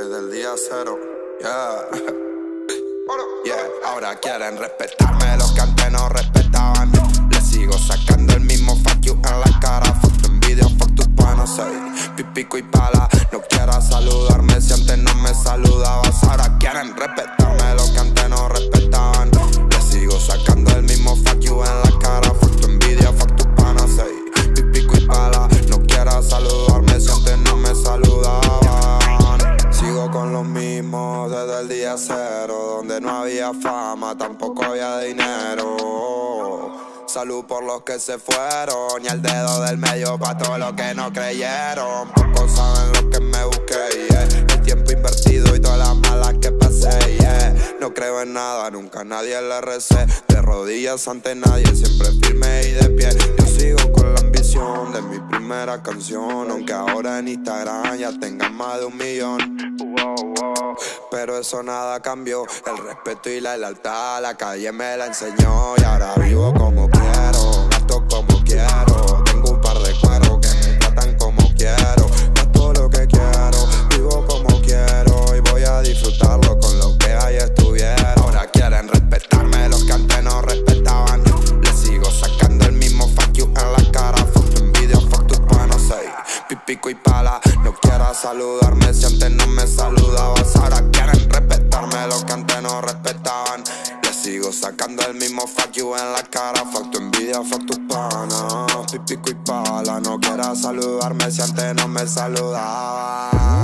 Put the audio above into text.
el día cero. Yeah. yeah. Ahora quieren respetarme los que antes no respetaban. Les sigo sacando el mismo fuck you en la cara. Fuck tu envidia, fuck tu pana. Soy pipico y pala. No quieras saludarme si antes no me saludabas. Ahora quieren respetarme los que antes no había fama, tampoco había dinero. Salud por los que se fueron y el dedo del medio para todos los que no creyeron. Pocos saben lo que me busqué, el tiempo invertido y todas las malas que pasé. Yeah. No creo en nada, nunca nadie le recé. De rodillas ante nadie, siempre firme y de pie. Yo sigo con la ambición de mi primera canción, aunque ahora en Instagram ya tengan más de un millón. Pero eso nada cambió, el respeto y la lealtad, la calle me la enseñó. Y ahora vivo como pipico y pala, no quieras saludarme si antes no me saludabas, ahora quieren respetarme los que antes no respetaban. Les sigo sacando el mismo fuck you en la cara, fuck tu envidia, fuck tus panas, pipico y pala, no quieras saludarme si antes no me saludabas.